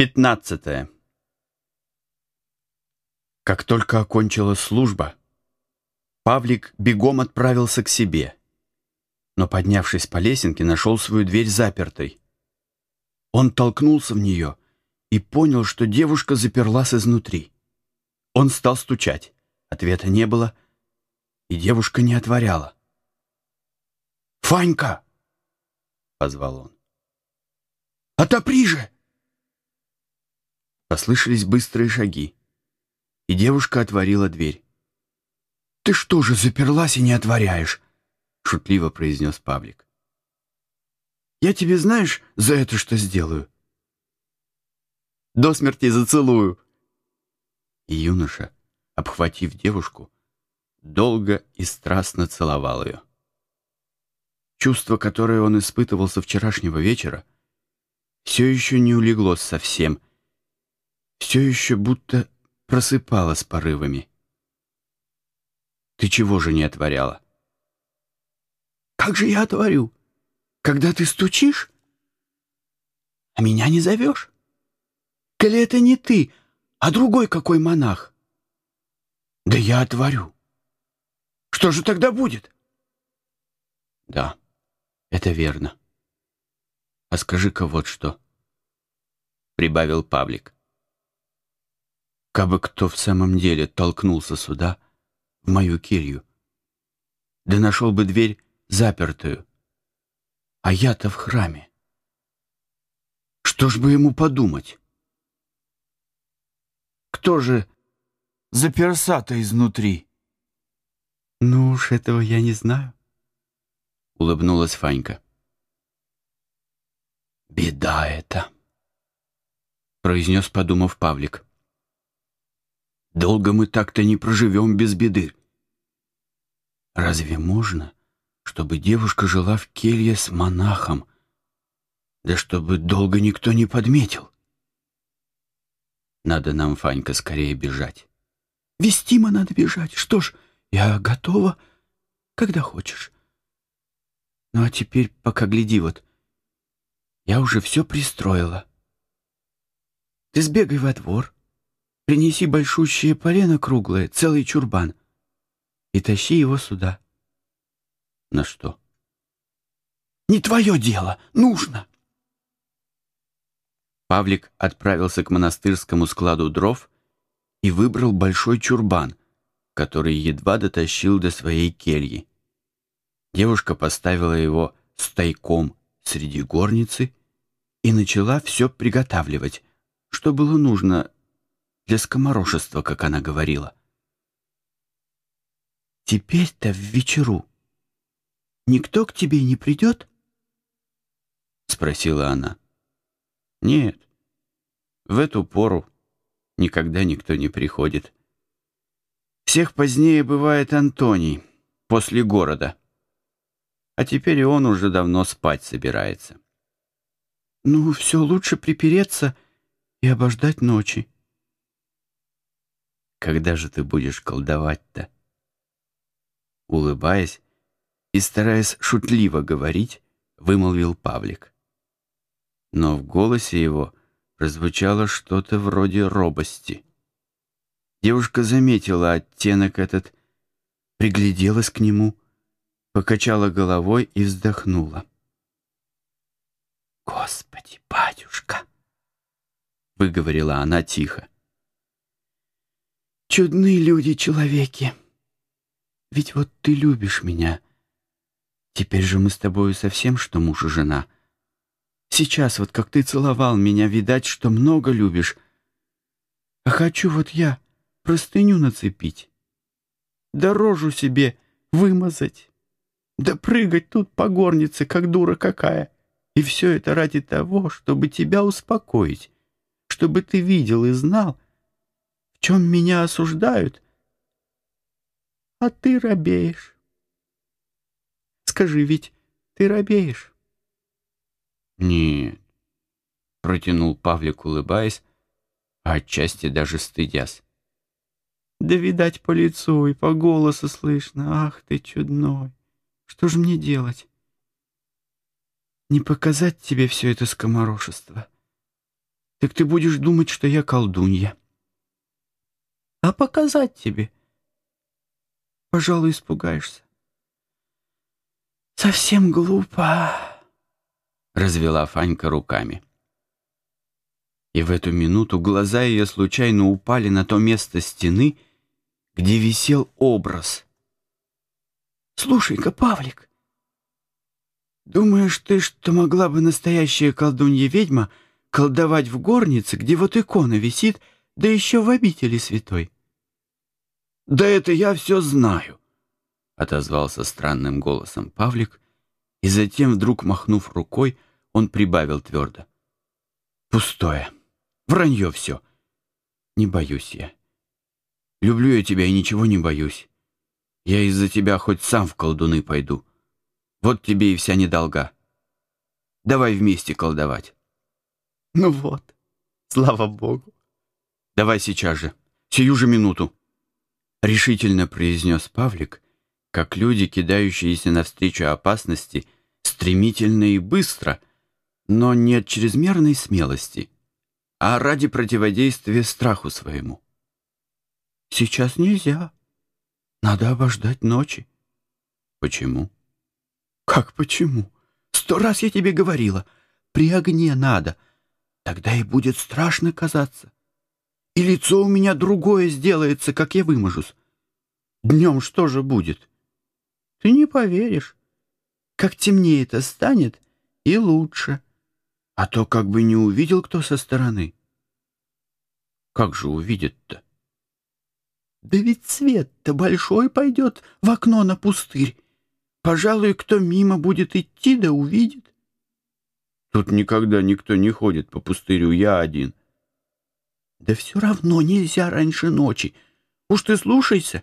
Пятнадцатое. Как только окончилась служба, Павлик бегом отправился к себе, но, поднявшись по лесенке, нашел свою дверь запертой. Он толкнулся в нее и понял, что девушка заперлась изнутри. Он стал стучать. Ответа не было, и девушка не отворяла. «Фанька!» — позвал он. «Отопри же!» Послышались быстрые шаги, и девушка отворила дверь. «Ты что же, заперлась и не отворяешь?» — шутливо произнес Павлик. «Я тебе знаешь, за это что сделаю?» «До смерти зацелую!» И юноша, обхватив девушку, долго и страстно целовал ее. Чувство, которое он испытывал со вчерашнего вечера, все еще не улеглось совсем — все еще будто просыпалась порывами. Ты чего же не отворяла? Как же я отворю? Когда ты стучишь, а меня не зовешь? Коли это не ты, а другой какой монах? Да я отворю. Что же тогда будет? Да, это верно. А скажи-ка вот что, — прибавил Павлик. Кабы кто в самом деле толкнулся сюда, в мою келью, да нашел бы дверь запертую, а я-то в храме. Что ж бы ему подумать? Кто же заперса-то изнутри? Ну уж этого я не знаю, — улыбнулась Фанька. «Беда это», — произнес, подумав Павлик. Долго мы так-то не проживем без беды. Разве можно, чтобы девушка жила в келье с монахом, да чтобы долго никто не подметил? Надо нам, Фанька, скорее бежать. Вестимо надо бежать. Что ж, я готова, когда хочешь. Ну а теперь пока гляди вот. Я уже все пристроила. Ты сбегай во двор, Принеси большущее полено круглое, целый чурбан, и тащи его сюда. На что? Не твое дело, нужно. Павлик отправился к монастырскому складу дров и выбрал большой чурбан, который едва дотащил до своей кельи. Девушка поставила его стайком среди горницы и начала все приготавливать, что было нужно для скоморошества, как она говорила. «Теперь-то в вечеру никто к тебе не придет?» — спросила она. «Нет, в эту пору никогда никто не приходит. Всех позднее бывает Антоний, после города. А теперь и он уже давно спать собирается». «Ну, все лучше припереться и обождать ночи», когда же ты будешь колдовать-то? Улыбаясь и стараясь шутливо говорить, вымолвил Павлик. Но в голосе его прозвучало что-то вроде робости. Девушка заметила оттенок этот, пригляделась к нему, покачала головой и вздохнула. «Господи, батюшка!» — выговорила она тихо. Чудны люди-человеки. Ведь вот ты любишь меня. Теперь же мы с тобою совсем что муж и жена. Сейчас вот как ты целовал меня, видать, что много любишь. А хочу вот я простыню нацепить, дорожу себе вымазать, да прыгать тут по горнице, как дура какая. И все это ради того, чтобы тебя успокоить, чтобы ты видел и знал, в чем меня осуждают, а ты робеешь. Скажи, ведь ты робеешь? Нет, протянул Павлик, улыбаясь, а отчасти даже стыдясь. Да, видать, по лицу и по голосу слышно. Ах ты, чудной! Что же мне делать? Не показать тебе все это скоморошество? так ты будешь думать, что я колдунья. А показать тебе? Пожалуй, испугаешься. Совсем глупо, — развела Фанька руками. И в эту минуту глаза ее случайно упали на то место стены, где висел образ. «Слушай-ка, Павлик, думаешь ты, что могла бы настоящая колдунья-ведьма колдовать в горнице, где вот икона висит, да еще в обители святой?» «Да это я все знаю», — отозвался странным голосом Павлик, и затем, вдруг махнув рукой, он прибавил твердо. «Пустое. Вранье все. Не боюсь я. Люблю я тебя и ничего не боюсь. Я из-за тебя хоть сам в колдуны пойду. Вот тебе и вся недолга. Давай вместе колдовать». «Ну вот, слава богу». «Давай сейчас же, сию же минуту». — решительно произнес Павлик, как люди, кидающиеся навстречу опасности, стремительно и быстро, но не от чрезмерной смелости, а ради противодействия страху своему. «Сейчас нельзя. Надо обождать ночи». «Почему?» «Как почему? Сто раз я тебе говорила. При огне надо. Тогда и будет страшно казаться и лицо у меня другое сделается, как я выможусь. Днем что же будет? Ты не поверишь. Как темнее это станет, и лучше. А то как бы не увидел кто со стороны. Как же увидит-то? Да ведь свет-то большой пойдет в окно на пустырь. Пожалуй, кто мимо будет идти, да увидит. Тут никогда никто не ходит по пустырю, я один. Да все равно нельзя раньше ночи. Уж ты слушайся.